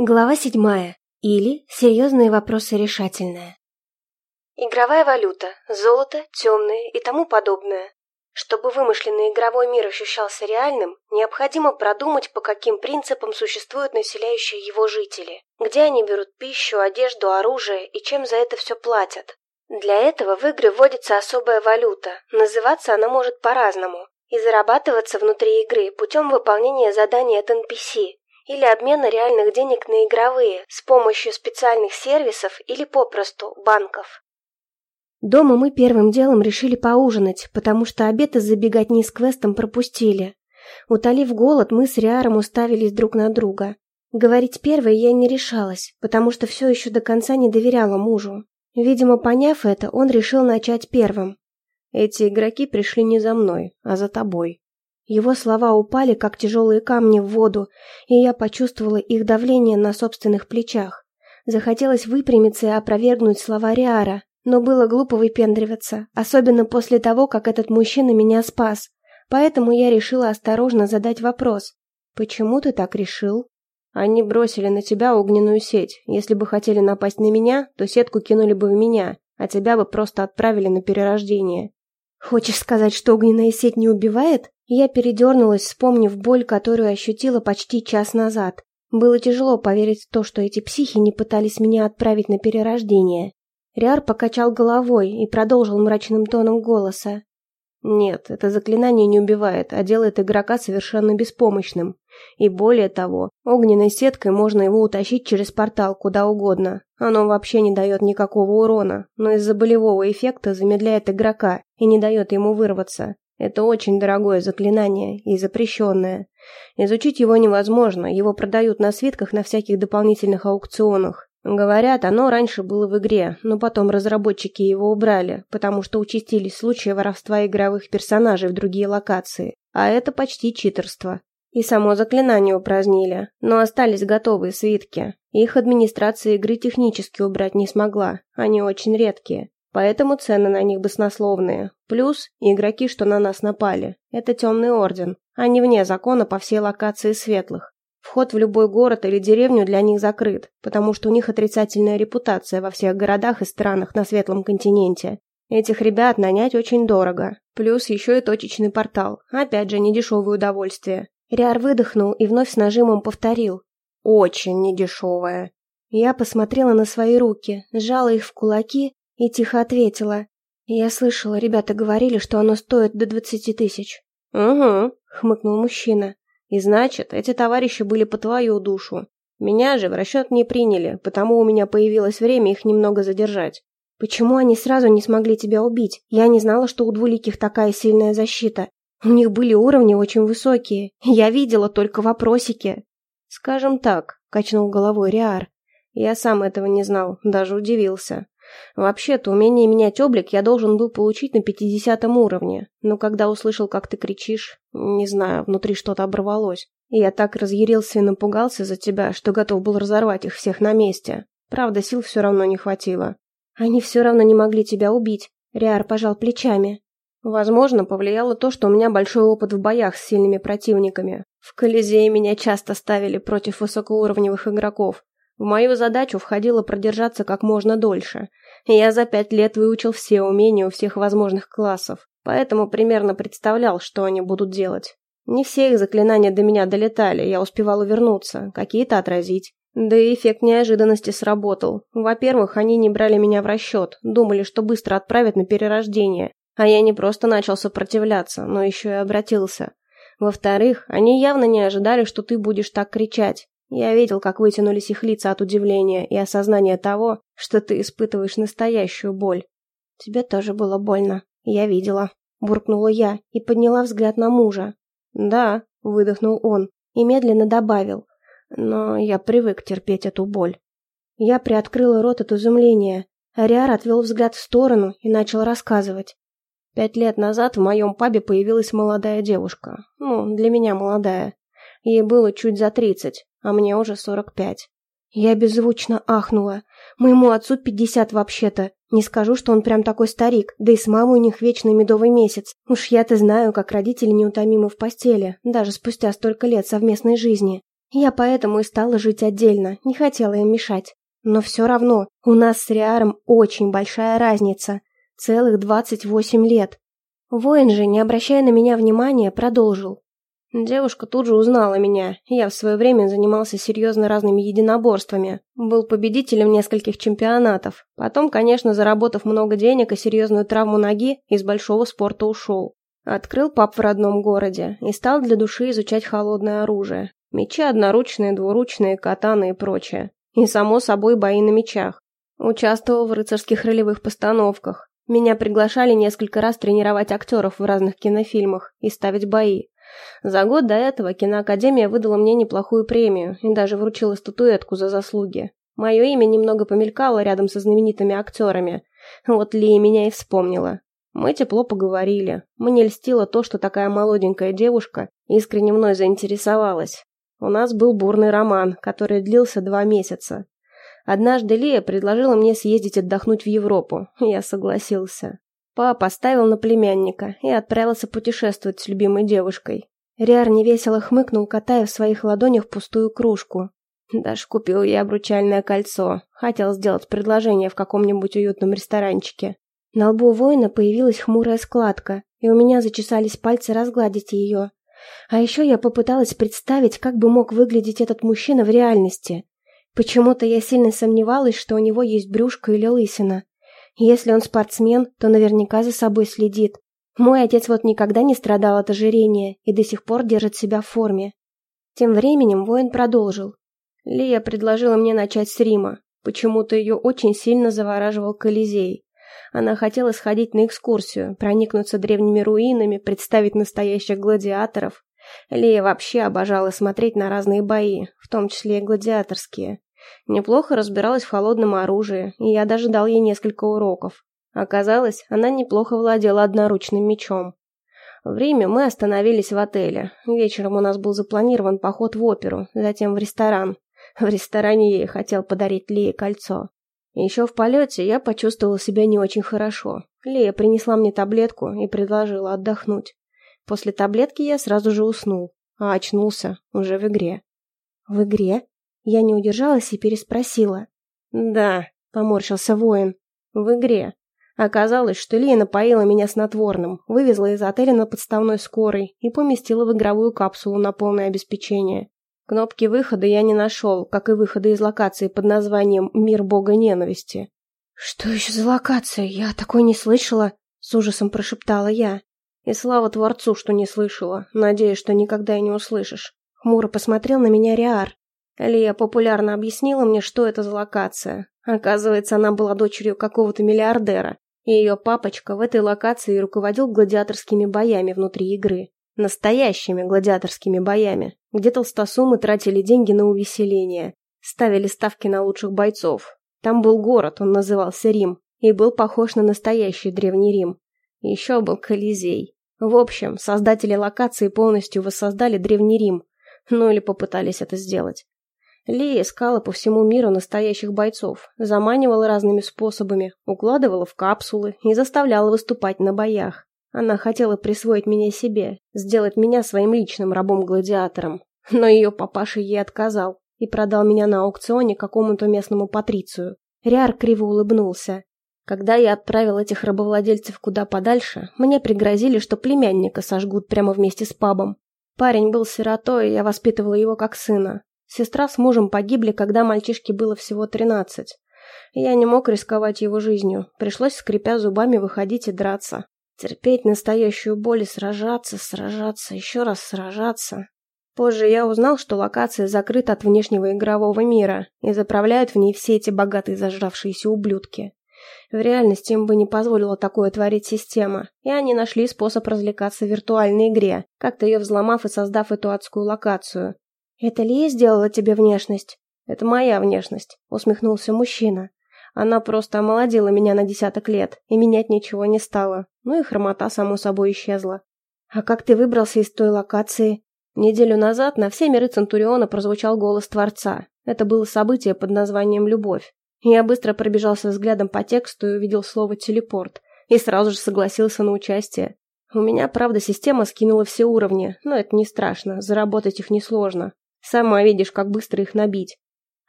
Глава седьмая. Или серьезные вопросы решательные. Игровая валюта, золото, темное и тому подобное. Чтобы вымышленный игровой мир ощущался реальным, необходимо продумать, по каким принципам существуют населяющие его жители, где они берут пищу, одежду, оружие и чем за это все платят. Для этого в игры вводится особая валюта, называться она может по-разному, и зарабатываться внутри игры путем выполнения заданий от NPC, или обмена реальных денег на игровые с помощью специальных сервисов или попросту банков. Дома мы первым делом решили поужинать, потому что обед из забегать с квестом пропустили. Утолив голод, мы с Риаром уставились друг на друга. Говорить первой я не решалась, потому что все еще до конца не доверяла мужу. Видимо, поняв это, он решил начать первым. «Эти игроки пришли не за мной, а за тобой», его слова упали, как тяжелые камни в воду, и я почувствовала их давление на собственных плечах. Захотелось выпрямиться и опровергнуть слова Риара, но было глупо выпендриваться, особенно после того, как этот мужчина меня спас. Поэтому я решила осторожно задать вопрос. «Почему ты так решил?» «Они бросили на тебя огненную сеть. Если бы хотели напасть на меня, то сетку кинули бы в меня, а тебя бы просто отправили на перерождение». «Хочешь сказать, что огненная сеть не убивает?» Я передернулась, вспомнив боль, которую ощутила почти час назад. Было тяжело поверить в то, что эти психи не пытались меня отправить на перерождение. Риар покачал головой и продолжил мрачным тоном голоса. Нет, это заклинание не убивает, а делает игрока совершенно беспомощным. И более того, огненной сеткой можно его утащить через портал куда угодно. Оно вообще не дает никакого урона, но из-за болевого эффекта замедляет игрока и не дает ему вырваться. Это очень дорогое заклинание и запрещенное. Изучить его невозможно, его продают на свитках на всяких дополнительных аукционах. Говорят, оно раньше было в игре, но потом разработчики его убрали, потому что участились случаи воровства игровых персонажей в другие локации. А это почти читерство. И само заклинание упразднили, но остались готовые свитки. Их администрация игры технически убрать не смогла, они очень редкие. Поэтому цены на них баснословные. Плюс игроки, что на нас напали. Это темный орден. Они вне закона по всей локации светлых. Вход в любой город или деревню для них закрыт, потому что у них отрицательная репутация во всех городах и странах на светлом континенте. Этих ребят нанять очень дорого. Плюс еще и точечный портал. Опять же, недешевое удовольствие. Риар выдохнул и вновь с нажимом повторил. Очень недешевое. Я посмотрела на свои руки, сжала их в кулаки и тихо ответила. «Я слышала, ребята говорили, что оно стоит до двадцати тысяч». «Угу», — хмыкнул мужчина. «И значит, эти товарищи были по твою душу. Меня же в расчет не приняли, потому у меня появилось время их немного задержать». «Почему они сразу не смогли тебя убить? Я не знала, что у двуликих такая сильная защита. У них были уровни очень высокие. Я видела только вопросики». «Скажем так», — качнул головой Риар. «Я сам этого не знал, даже удивился. Вообще-то, умение менять облик я должен был получить на пятидесятом уровне, но когда услышал, как ты кричишь, не знаю, внутри что-то оборвалось. И я так разъярился и напугался за тебя, что готов был разорвать их всех на месте. Правда, сил все равно не хватило. Они все равно не могли тебя убить. Риар пожал плечами. Возможно, повлияло то, что у меня большой опыт в боях с сильными противниками. В Колизее меня часто ставили против высокоуровневых игроков, в мою задачу входило продержаться как можно дольше. Я за пять лет выучил все умения у всех возможных классов, поэтому примерно представлял, что они будут делать. Не все их заклинания до меня долетали, я успевал увернуться, какие-то отразить. Да и эффект неожиданности сработал. Во-первых, они не брали меня в расчет, думали, что быстро отправят на перерождение. А я не просто начал сопротивляться, но еще и обратился. Во-вторых, они явно не ожидали, что ты будешь так кричать. Я видел, как вытянулись их лица от удивления и осознания того, что ты испытываешь настоящую боль. Тебе тоже было больно. Я видела. Буркнула я и подняла взгляд на мужа. Да, выдохнул он и медленно добавил. Но я привык терпеть эту боль. Я приоткрыла рот от изумления. Ариар отвел взгляд в сторону и начал рассказывать. Пять лет назад в моем пабе появилась молодая девушка. Ну, для меня молодая. Ей было чуть за тридцать а мне уже сорок пять. Я беззвучно ахнула. Моему отцу пятьдесят вообще-то. Не скажу, что он прям такой старик, да и с мамой у них вечный медовый месяц. Уж я-то знаю, как родители неутомимы в постели, даже спустя столько лет совместной жизни. Я поэтому и стала жить отдельно, не хотела им мешать. Но все равно, у нас с Риаром очень большая разница. Целых двадцать восемь лет. Воин же, не обращая на меня внимания, продолжил. Девушка тут же узнала меня. Я в свое время занимался серьезно разными единоборствами. Был победителем нескольких чемпионатов. Потом, конечно, заработав много денег и серьезную травму ноги, из большого спорта ушел. Открыл паб в родном городе и стал для души изучать холодное оружие. Мечи одноручные, двуручные, катаны и прочее. И, само собой, бои на мечах. Участвовал в рыцарских ролевых постановках. Меня приглашали несколько раз тренировать актеров в разных кинофильмах и ставить бои. За год до этого киноакадемия выдала мне неплохую премию и даже вручила статуэтку за заслуги. Мое имя немного помелькало рядом со знаменитыми актерами. Вот Ли меня и вспомнила. Мы тепло поговорили. Мне льстило то, что такая молоденькая девушка искренне мной заинтересовалась. У нас был бурный роман, который длился два месяца. Однажды Лия предложила мне съездить отдохнуть в Европу. Я согласился. Папа поставил на племянника и отправился путешествовать с любимой девушкой. Риар невесело хмыкнул, катая в своих ладонях пустую кружку. Даже купил я обручальное кольцо. Хотел сделать предложение в каком-нибудь уютном ресторанчике. На лбу воина появилась хмурая складка, и у меня зачесались пальцы разгладить ее. А еще я попыталась представить, как бы мог выглядеть этот мужчина в реальности. Почему-то я сильно сомневалась, что у него есть брюшко или лысина. Если он спортсмен, то наверняка за собой следит. Мой отец вот никогда не страдал от ожирения и до сих пор держит себя в форме. Тем временем воин продолжил. Лия предложила мне начать с Рима. Почему-то ее очень сильно завораживал Колизей. Она хотела сходить на экскурсию, проникнуться древними руинами, представить настоящих гладиаторов. Лия вообще обожала смотреть на разные бои, в том числе и гладиаторские. Неплохо разбиралась в холодном оружии, и я даже дал ей несколько уроков. Оказалось, она неплохо владела одноручным мечом. В Риме мы остановились в отеле. Вечером у нас был запланирован поход в оперу, затем в ресторан. В ресторане я ей хотел подарить Лее кольцо. Еще в полете я почувствовал себя не очень хорошо. Лея принесла мне таблетку и предложила отдохнуть. После таблетки я сразу же уснул, а очнулся уже в игре. В игре? Я не удержалась и переспросила. «Да», — поморщился воин, — «в игре». Оказалось, что Лия напоила меня снотворным, вывезла из отеля на подставной скорой и поместила в игровую капсулу на полное обеспечение. Кнопки выхода я не нашел, как и выхода из локации под названием «Мир бога ненависти». «Что еще за локация? Я такой не слышала!» — с ужасом прошептала я. И слава Творцу, что не слышала. Надеюсь, что никогда и не услышишь. Хмуро посмотрел на меня Риар. Лия популярно объяснила мне, что это за локация. Оказывается, она была дочерью какого-то миллиардера, и ее папочка в этой локации руководил гладиаторскими боями внутри игры. Настоящими гладиаторскими боями, где толстосумы тратили деньги на увеселение, ставили ставки на лучших бойцов. Там был город, он назывался Рим, и был похож на настоящий Древний Рим. Еще был Колизей. В общем, создатели локации полностью воссоздали Древний Рим, ну или попытались это сделать. Ли искала по всему миру настоящих бойцов, заманивала разными способами, укладывала в капсулы и заставляла выступать на боях. Она хотела присвоить меня себе, сделать меня своим личным рабом-гладиатором. Но ее папаша ей отказал и продал меня на аукционе какому-то местному патрицию. Риар криво улыбнулся. Когда я отправил этих рабовладельцев куда подальше, мне пригрозили, что племянника сожгут прямо вместе с пабом. Парень был сиротой, и я воспитывала его как сына. Сестра с мужем погибли, когда мальчишке было всего тринадцать. Я не мог рисковать его жизнью. Пришлось, скрипя зубами, выходить и драться. Терпеть настоящую боль и сражаться, сражаться, еще раз сражаться. Позже я узнал, что локация закрыта от внешнего игрового мира, и заправляют в ней все эти богатые зажравшиеся ублюдки. В реальности им бы не позволила такое творить система, и они нашли способ развлекаться в виртуальной игре, как-то ее взломав и создав эту адскую локацию, «Это Лия сделала тебе внешность?» «Это моя внешность», — усмехнулся мужчина. «Она просто омолодила меня на десяток лет, и менять ничего не стала. Ну и хромота, само собой, исчезла». «А как ты выбрался из той локации?» Неделю назад на все миры Центуриона прозвучал голос Творца. Это было событие под названием «Любовь». Я быстро пробежался взглядом по тексту и увидел слово «телепорт», и сразу же согласился на участие. У меня, правда, система скинула все уровни, но это не страшно, заработать их несложно. Сама видишь, как быстро их набить.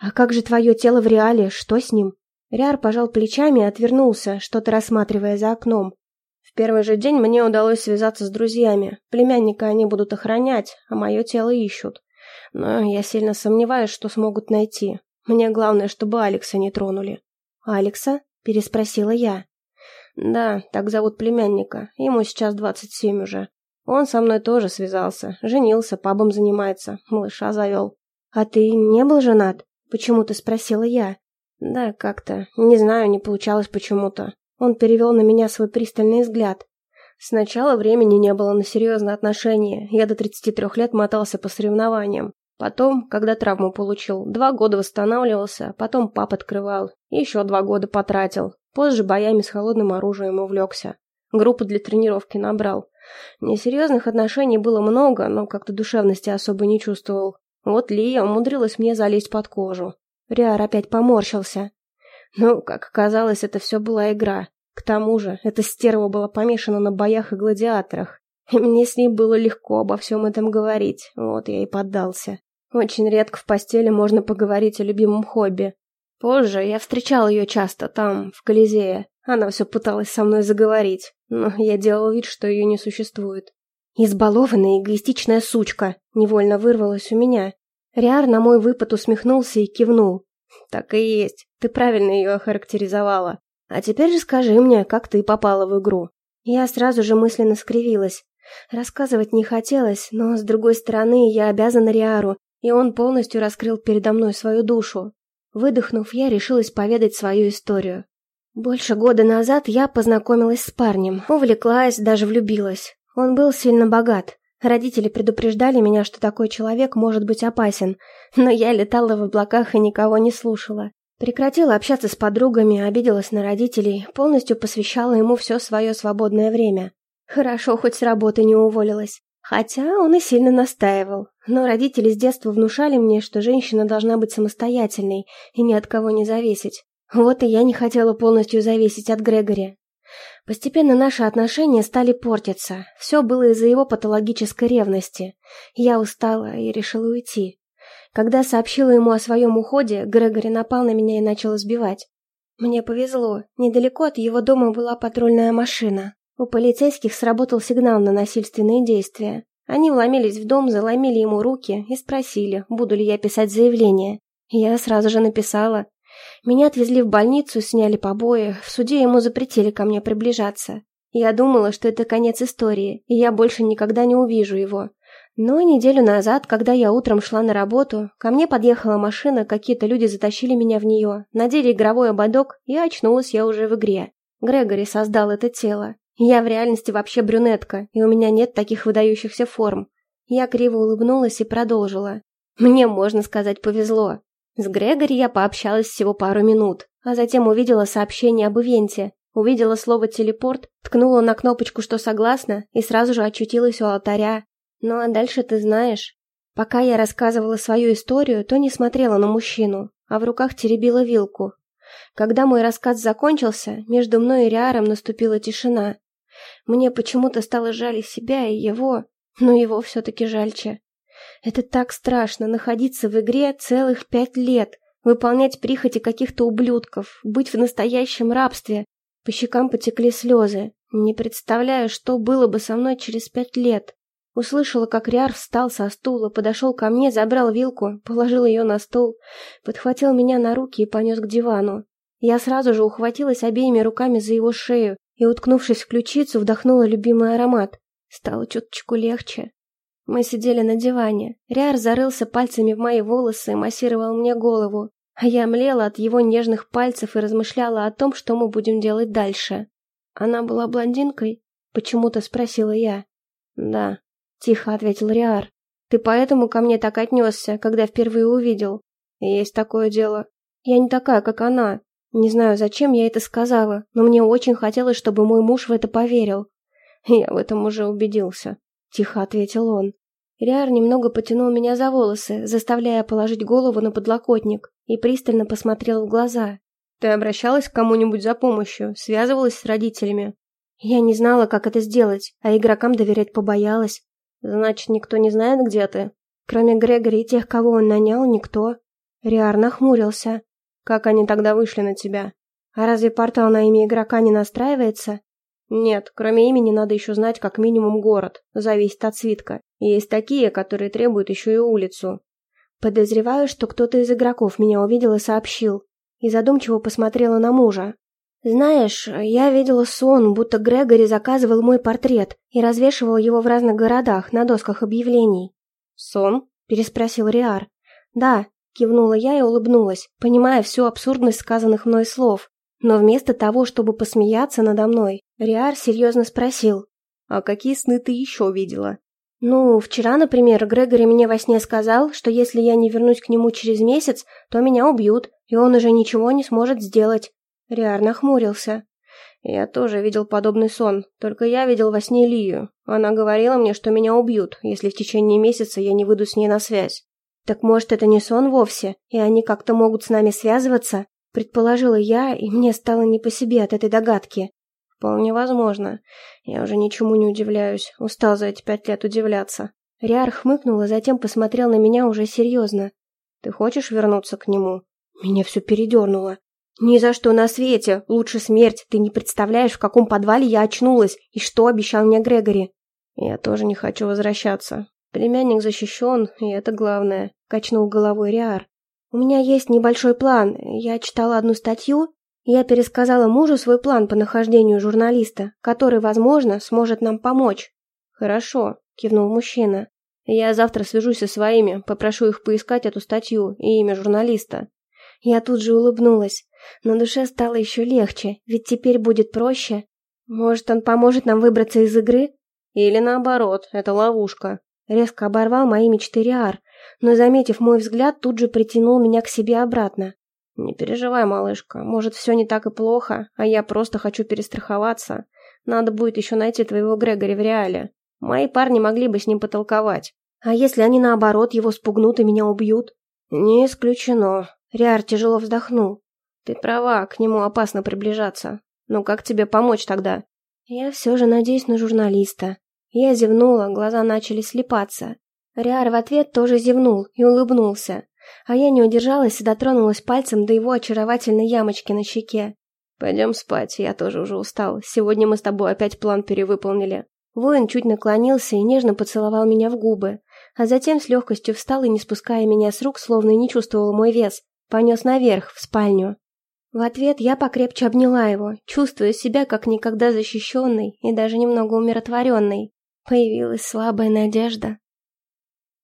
А как же твое тело в реале? Что с ним? Риар пожал плечами и отвернулся, что-то рассматривая за окном. В первый же день мне удалось связаться с друзьями. Племянника они будут охранять, а мое тело ищут. Но я сильно сомневаюсь, что смогут найти. Мне главное, чтобы Алекса не тронули. «Алекса?» – переспросила я. «Да, так зовут племянника. Ему сейчас двадцать семь уже. Он со мной тоже связался. Женился, пабом занимается. Малыша завел». «А ты не был женат?» – почему-то спросила я. «Да, как-то. Не знаю, не получалось почему-то». Он перевел на меня свой пристальный взгляд. Сначала времени не было на серьезные отношения. Я до 33 лет мотался по соревнованиям. Потом, когда травму получил, два года восстанавливался, потом пап открывал, еще два года потратил. Позже боями с холодным оружием увлекся. Группу для тренировки набрал. Несерьезных отношений было много, но как-то душевности особо не чувствовал. Вот Лия умудрилась мне залезть под кожу. Риар опять поморщился. Ну, как оказалось, это все была игра. К тому же, эта стерва была помешана на боях и гладиаторах. И мне с ней было легко обо всем этом говорить. Вот я и поддался. Очень редко в постели можно поговорить о любимом хобби. Позже я встречал ее часто там, в Колизее. Она все пыталась со мной заговорить, но я делал вид, что ее не существует. «Избалованная эгоистичная сучка!» невольно вырвалась у меня. Риар на мой выпад усмехнулся и кивнул. «Так и есть. Ты правильно ее охарактеризовала. А теперь же скажи мне, как ты попала в игру?» Я сразу же мысленно скривилась. Рассказывать не хотелось, но, с другой стороны, я обязана Риару, и он полностью раскрыл передо мной свою душу. Выдохнув, я решилась поведать свою историю. Больше года назад я познакомилась с парнем, увлеклась, даже влюбилась. Он был сильно богат. Родители предупреждали меня, что такой человек может быть опасен, но я летала в облаках и никого не слушала. Прекратила общаться с подругами, обиделась на родителей, полностью посвящала ему все свое свободное время. Хорошо, хоть с работы не уволилась. Хотя он и сильно настаивал. Но родители с детства внушали мне, что женщина должна быть самостоятельной и ни от кого не зависеть. Вот и я не хотела полностью зависеть от Грегори. Постепенно наши отношения стали портиться. Все было из-за его патологической ревности. Я устала и решила уйти. Когда сообщила ему о своем уходе, Грегори напал на меня и начал избивать. Мне повезло. Недалеко от его дома была патрульная машина. У полицейских сработал сигнал на насильственные действия. Они вломились в дом, заломили ему руки и спросили, буду ли я писать заявление. Я сразу же написала. Меня отвезли в больницу, сняли побои, в суде ему запретили ко мне приближаться. Я думала, что это конец истории, и я больше никогда не увижу его. Но неделю назад, когда я утром шла на работу, ко мне подъехала машина, какие-то люди затащили меня в нее, надели игровой ободок, и очнулась я уже в игре. Грегори создал это тело. Я в реальности вообще брюнетка, и у меня нет таких выдающихся форм. Я криво улыбнулась и продолжила. Мне, можно сказать, повезло. С Грегори я пообщалась всего пару минут, а затем увидела сообщение об ивенте, увидела слово «телепорт», ткнула на кнопочку «что согласна» и сразу же очутилась у алтаря. Ну а дальше ты знаешь. Пока я рассказывала свою историю, то не смотрела на мужчину, а в руках теребила вилку. Когда мой рассказ закончился, между мной и Риаром наступила тишина. Мне почему-то стало жаль себя и его, но его все-таки жальче. Это так страшно, находиться в игре целых пять лет, выполнять прихоти каких-то ублюдков, быть в настоящем рабстве. По щекам потекли слезы. Не представляю, что было бы со мной через пять лет. Услышала, как Риар встал со стула, подошел ко мне, забрал вилку, положил ее на стол, подхватил меня на руки и понес к дивану. Я сразу же ухватилась обеими руками за его шею, и, уткнувшись в ключицу, вдохнула любимый аромат. Стало чуточку легче. Мы сидели на диване. Риар зарылся пальцами в мои волосы и массировал мне голову, а я млела от его нежных пальцев и размышляла о том, что мы будем делать дальше. Она была блондинкой? Почему-то спросила я. Да, тихо ответил Риар. Ты поэтому ко мне так отнесся, когда впервые увидел? Есть такое дело. Я не такая, как она. Не знаю, зачем я это сказала, но мне очень хотелось, чтобы мой муж в это поверил. Я в этом уже убедился, тихо ответил он. Риар немного потянул меня за волосы, заставляя положить голову на подлокотник, и пристально посмотрел в глаза. Ты обращалась к кому-нибудь за помощью, связывалась с родителями? Я не знала, как это сделать, а игрокам доверять побоялась. Значит, никто не знает, где ты? Кроме Грегори и тех, кого он нанял, никто. Риар нахмурился. Как они тогда вышли на тебя? А разве портал на имя игрока не настраивается? Нет, кроме имени надо еще знать как минимум город, зависит от свитка. Есть такие, которые требуют еще и улицу. Подозреваю, что кто-то из игроков меня увидел и сообщил. И задумчиво посмотрела на мужа. Знаешь, я видела сон, будто Грегори заказывал мой портрет и развешивал его в разных городах на досках объявлений. Сон? переспросил Риар. Да, кивнула я и улыбнулась, понимая всю абсурдность сказанных мной слов. Но вместо того, чтобы посмеяться надо мной, Риар серьезно спросил. «А какие сны ты еще видела?» «Ну, вчера, например, Грегори мне во сне сказал, что если я не вернусь к нему через месяц, то меня убьют, и он уже ничего не сможет сделать». Риар нахмурился. «Я тоже видел подобный сон, только я видел во сне Лию. Она говорила мне, что меня убьют, если в течение месяца я не выйду с ней на связь». «Так может, это не сон вовсе, и они как-то могут с нами связываться?» Предположила я, и мне стало не по себе от этой догадки. Вполне возможно. Я уже ничему не удивляюсь. Устал за эти пять лет удивляться. Риар хмыкнул, а затем посмотрел на меня уже серьезно. Ты хочешь вернуться к нему? Меня все передернуло. Ни за что на свете. Лучше смерть. Ты не представляешь, в каком подвале я очнулась и что обещал мне Грегори. Я тоже не хочу возвращаться. Племянник защищен, и это главное. Качнул головой Риар. У меня есть небольшой план. Я читала одну статью, я пересказала мужу свой план по нахождению журналиста, который, возможно, сможет нам помочь. Хорошо, кивнул мужчина. Я завтра свяжусь со своими, попрошу их поискать эту статью и имя журналиста. Я тут же улыбнулась. На душе стало еще легче, ведь теперь будет проще. Может, он поможет нам выбраться из игры? Или наоборот, это ловушка. Резко оборвал мои мечты Риар, но, заметив мой взгляд, тут же притянул меня к себе обратно. «Не переживай, малышка, может, все не так и плохо, а я просто хочу перестраховаться. Надо будет еще найти твоего Грегори в реале. Мои парни могли бы с ним потолковать. А если они, наоборот, его спугнут и меня убьют?» «Не исключено». Риар тяжело вздохнул. «Ты права, к нему опасно приближаться. Но как тебе помочь тогда?» «Я все же надеюсь на журналиста». Я зевнула, глаза начали слепаться. Риар в ответ тоже зевнул и улыбнулся, а я не удержалась и дотронулась пальцем до его очаровательной ямочки на щеке. «Пойдем спать, я тоже уже устал. Сегодня мы с тобой опять план перевыполнили». Воин чуть наклонился и нежно поцеловал меня в губы, а затем с легкостью встал и, не спуская меня с рук, словно и не чувствовал мой вес, понес наверх, в спальню. В ответ я покрепче обняла его, чувствуя себя как никогда защищенной и даже немного умиротворенной. Появилась слабая надежда.